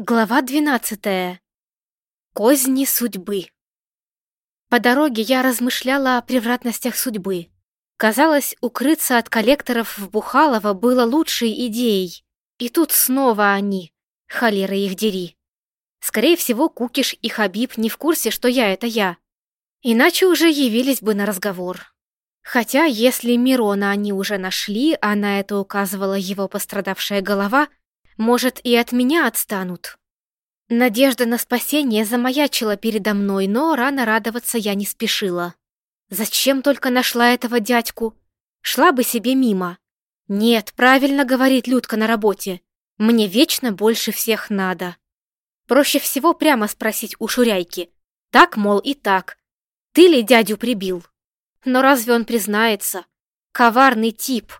Глава двенадцатая. Козни судьбы. По дороге я размышляла о превратностях судьбы. Казалось, укрыться от коллекторов в Бухалово было лучшей идеей. И тут снова они, холера их дери. Скорее всего, Кукиш и Хабиб не в курсе, что я — это я. Иначе уже явились бы на разговор. Хотя, если Мирона они уже нашли, а на это указывала его пострадавшая голова — может, и от меня отстанут. Надежда на спасение замаячила передо мной, но рано радоваться я не спешила. Зачем только нашла этого дядьку? Шла бы себе мимо. Нет, правильно говорит Людка на работе. Мне вечно больше всех надо. Проще всего прямо спросить у Шуряйки. Так, мол, и так. Ты ли дядю прибил? Но разве он признается? Коварный тип.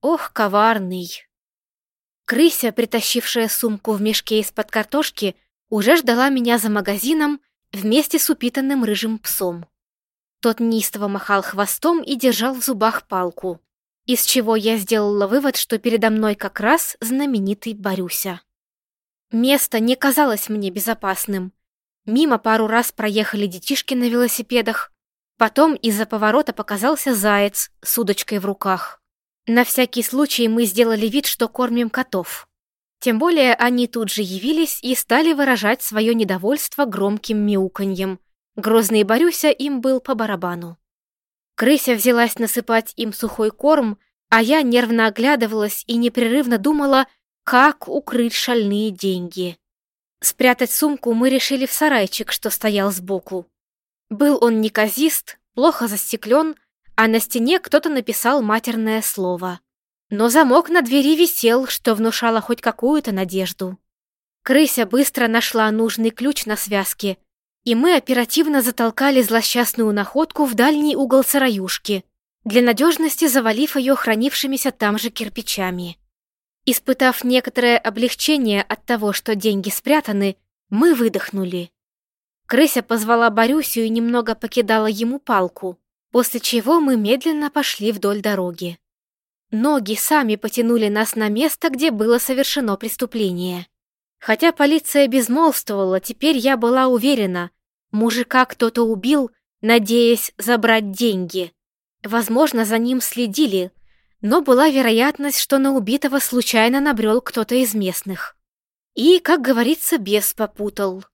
Ох, коварный. Крыся, притащившая сумку в мешке из-под картошки, уже ждала меня за магазином вместе с упитанным рыжим псом. Тот неистово махал хвостом и держал в зубах палку, из чего я сделала вывод, что передо мной как раз знаменитый Борюся. Место не казалось мне безопасным. Мимо пару раз проехали детишки на велосипедах, потом из-за поворота показался заяц с удочкой в руках. На всякий случай мы сделали вид, что кормим котов. Тем более они тут же явились и стали выражать свое недовольство громким мяуканьем. Грозный Борюся им был по барабану. Крыся взялась насыпать им сухой корм, а я нервно оглядывалась и непрерывно думала, как укрыть шальные деньги. Спрятать сумку мы решили в сарайчик, что стоял сбоку. Был он неказист, плохо застеклен, а на стене кто-то написал матерное слово. Но замок на двери висел, что внушало хоть какую-то надежду. Крыся быстро нашла нужный ключ на связке, и мы оперативно затолкали злосчастную находку в дальний угол сыроюшки, для надежности завалив ее хранившимися там же кирпичами. Испытав некоторое облегчение от того, что деньги спрятаны, мы выдохнули. Крыся позвала Борюсю и немного покидала ему палку после чего мы медленно пошли вдоль дороги. Ноги сами потянули нас на место, где было совершено преступление. Хотя полиция безмолвствовала, теперь я была уверена, мужика кто-то убил, надеясь забрать деньги. Возможно, за ним следили, но была вероятность, что на убитого случайно набрел кто-то из местных. И, как говорится, бес попутал.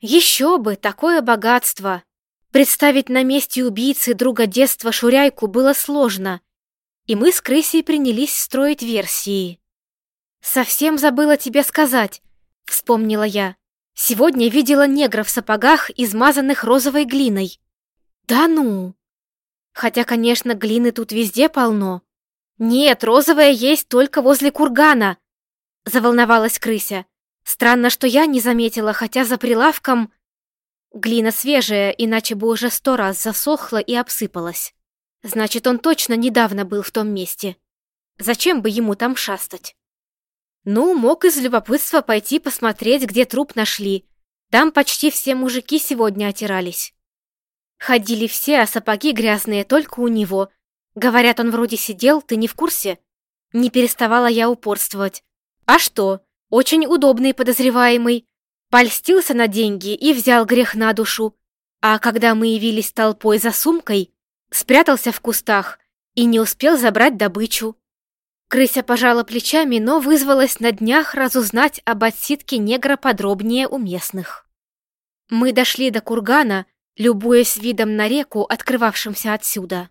Еще бы, такое богатство! Представить на месте убийцы друга детства Шуряйку было сложно, и мы с Крысей принялись строить версии. «Совсем забыла тебе сказать», — вспомнила я. «Сегодня видела негра в сапогах, измазанных розовой глиной». «Да ну!» Хотя, конечно, глины тут везде полно. «Нет, розовая есть только возле кургана», — заволновалась крыся. «Странно, что я не заметила, хотя за прилавком...» Глина свежая, иначе бы уже сто раз засохла и обсыпалась. Значит, он точно недавно был в том месте. Зачем бы ему там шастать? Ну, мог из любопытства пойти посмотреть, где труп нашли. Там почти все мужики сегодня отирались. Ходили все, а сапоги грязные только у него. Говорят, он вроде сидел, ты не в курсе? Не переставала я упорствовать. А что? Очень удобный подозреваемый. Польстился на деньги и взял грех на душу. А когда мы явились толпой за сумкой, спрятался в кустах и не успел забрать добычу. Крыся пожала плечами, но вызвалась на днях разузнать об отсидке негра подробнее у местных. Мы дошли до кургана, любуясь видом на реку, открывавшимся отсюда.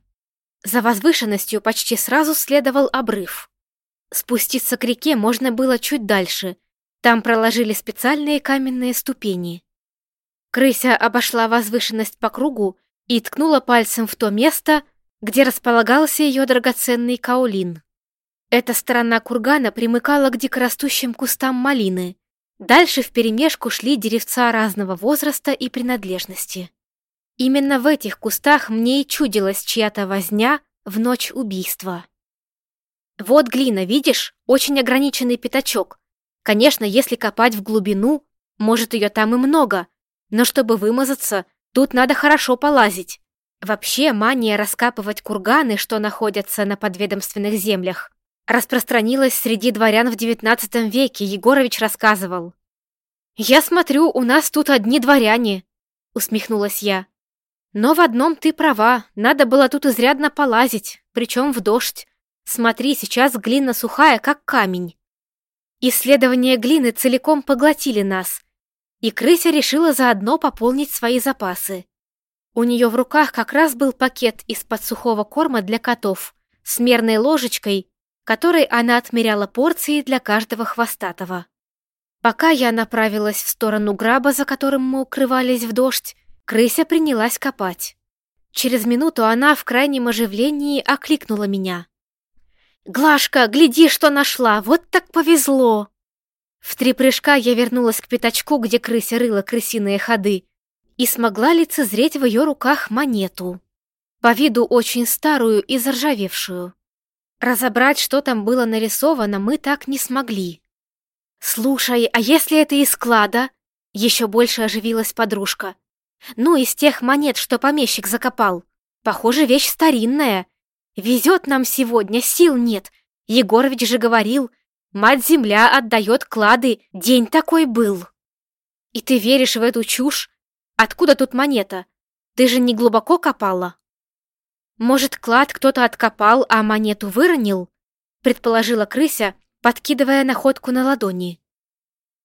За возвышенностью почти сразу следовал обрыв. Спуститься к реке можно было чуть дальше — там проложили специальные каменные ступени. Крыся обошла возвышенность по кругу и ткнула пальцем в то место, где располагался ее драгоценный каолин. Эта сторона кургана примыкала к дикорастущим кустам малины. Дальше вперемешку шли деревца разного возраста и принадлежности. Именно в этих кустах мне и чудилась чья-то возня в ночь убийства. Вот глина, видишь? Очень ограниченный пятачок. Конечно, если копать в глубину, может, ее там и много, но чтобы вымазаться, тут надо хорошо полазить. Вообще, мания раскапывать курганы, что находятся на подведомственных землях, распространилась среди дворян в XIX веке, Егорович рассказывал. «Я смотрю, у нас тут одни дворяне», — усмехнулась я. «Но в одном ты права, надо было тут изрядно полазить, причем в дождь. Смотри, сейчас глина сухая, как камень». Исследования глины целиком поглотили нас, и крыся решила заодно пополнить свои запасы. У нее в руках как раз был пакет из-под сухого корма для котов с мерной ложечкой, которой она отмеряла порции для каждого хвостатого. Пока я направилась в сторону граба, за которым мы укрывались в дождь, крыся принялась копать. Через минуту она в крайнем оживлении окликнула меня. «Глашка, гляди, что нашла! Вот так повезло!» В три прыжка я вернулась к пятачку, где крыся рыла крысиные ходы, и смогла лицезреть в ее руках монету. По виду очень старую и заржавевшую. Разобрать, что там было нарисовано, мы так не смогли. «Слушай, а если это из склада?» Еще больше оживилась подружка. «Ну, из тех монет, что помещик закопал. Похоже, вещь старинная. Везет нам сегодня, сил нет. Егорович же говорил, мать-земля отдает клады, день такой был». «И ты веришь в эту чушь? Откуда тут монета? Ты же не глубоко копала?» «Может, клад кто-то откопал, а монету выронил?» предположила крыся, подкидывая находку на ладони.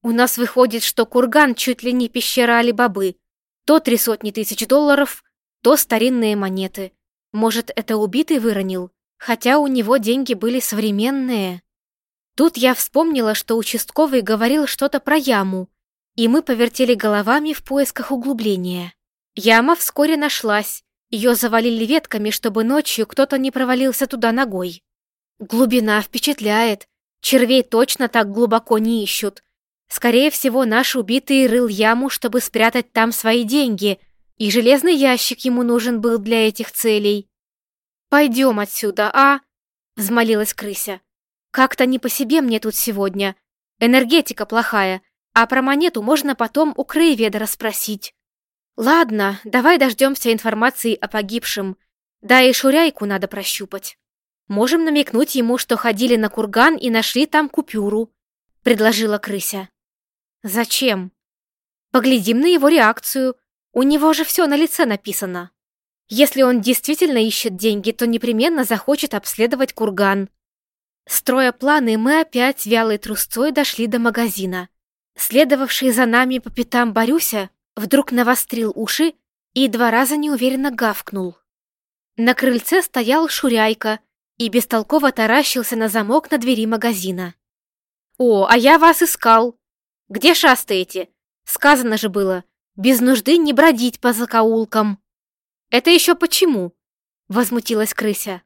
«У нас выходит, что курган чуть ли не пещера Али-Бабы. То три сотни тысяч долларов, то старинные монеты. Может, это убитый выронил, хотя у него деньги были современные». Тут я вспомнила, что участковый говорил что-то про яму, и мы повертели головами в поисках углубления. Яма вскоре нашлась, ее завалили ветками, чтобы ночью кто-то не провалился туда ногой. Глубина впечатляет, червей точно так глубоко не ищут. Скорее всего, наш убитый рыл яму, чтобы спрятать там свои деньги, и железный ящик ему нужен был для этих целей. «Пойдем отсюда, а?» — взмолилась крыся. «Как-то не по себе мне тут сегодня. Энергетика плохая, а про монету можно потом у краеведа расспросить. Ладно, давай дождемся информации о погибшем. Да и Шуряйку надо прощупать. Можем намекнуть ему, что ходили на курган и нашли там купюру, предложила крыся. Зачем? Поглядим на его реакцию. У него же все на лице написано. Если он действительно ищет деньги, то непременно захочет обследовать курган. Строя планы, мы опять вялой трусцой дошли до магазина. Следовавший за нами по пятам Борюся вдруг навострил уши и два раза неуверенно гавкнул. На крыльце стоял Шуряйка и бестолково таращился на замок на двери магазина. «О, а я вас искал! Где шастаете? Сказано же было, без нужды не бродить по закоулкам!» «Это еще почему?» — возмутилась крыся.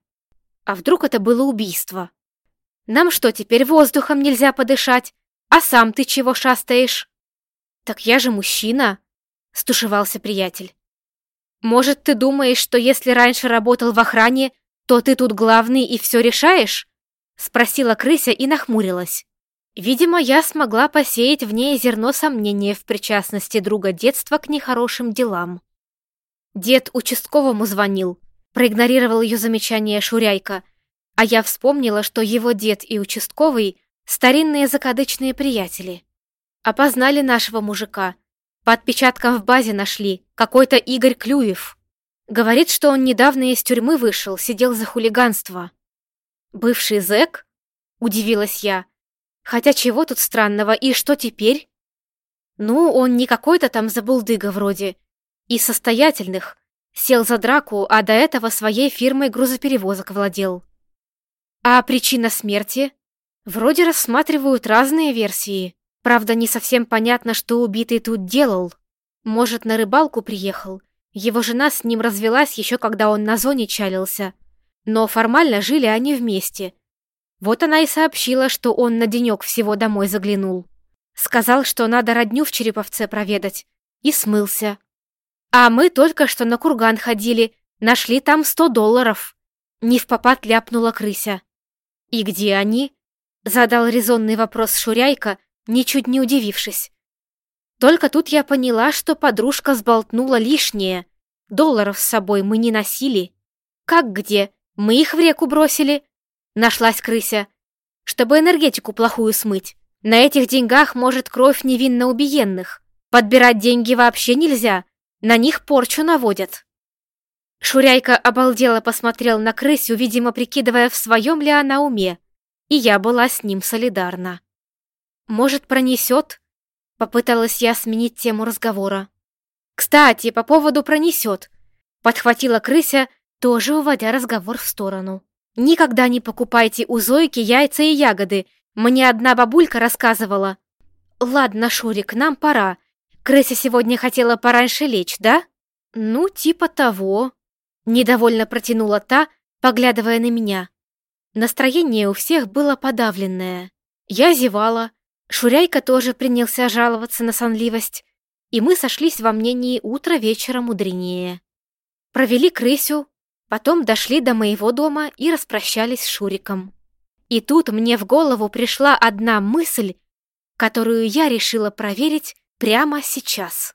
«А вдруг это было убийство? Нам что, теперь воздухом нельзя подышать? А сам ты чего шастаешь? Так я же мужчина, стушевался приятель. Может, ты думаешь, что если раньше работал в охране, то ты тут главный и все решаешь? Спросила крыся и нахмурилась. Видимо, я смогла посеять в ней зерно сомнения в причастности друга детства к нехорошим делам. Дед участковому звонил, проигнорировал ее замечание Шуряйка, а я вспомнила, что его дед и участковый Старинные закадычные приятели. Опознали нашего мужика. По отпечаткам в базе нашли. Какой-то Игорь Клюев. Говорит, что он недавно из тюрьмы вышел, сидел за хулиганство. «Бывший зэк?» — удивилась я. «Хотя чего тут странного, и что теперь?» «Ну, он не какой-то там забулдыга вроде. И состоятельных. Сел за драку, а до этого своей фирмой грузоперевозок владел». «А причина смерти?» Вроде рассматривают разные версии. Правда, не совсем понятно, что убитый тут делал. Может, на рыбалку приехал. Его жена с ним развелась еще когда он на зоне чалился. Но формально жили они вместе. Вот она и сообщила, что он на денек всего домой заглянул. Сказал, что надо родню в Череповце проведать. И смылся. А мы только что на курган ходили, нашли там сто долларов. Не в попад ляпнула крыся. И где они? Задал резонный вопрос Шуряйка, ничуть не удивившись. Только тут я поняла, что подружка сболтнула лишнее. Долларов с собой мы не носили. Как где? Мы их в реку бросили. Нашлась крыся. Чтобы энергетику плохую смыть. На этих деньгах может кровь невинно убиенных. Подбирать деньги вообще нельзя, на них порчу наводят. Шуряйка обалдело посмотрел на крысю, видимо, прикидывая, в своем ли она уме, и я была с ним солидарна. «Может, пронесет?» — попыталась я сменить тему разговора. «Кстати, по поводу пронесет», — подхватила крыся, тоже уводя разговор в сторону. «Никогда не покупайте у Зойки яйца и ягоды, мне одна бабулька рассказывала». «Ладно, Шурик, нам пора. Крыся сегодня хотела пораньше лечь, да?» «Ну, типа того», — недовольно протянула та, поглядывая на меня. Настроение у всех было подавленное. Я зевала, Шуряйка тоже принялся жаловаться на сонливость, и мы сошлись во мнении утро вечера мудренее. Провели крысю, потом дошли до моего дома и распрощались с Шуриком. И тут мне в голову пришла одна мысль, которую я решила проверить прямо сейчас.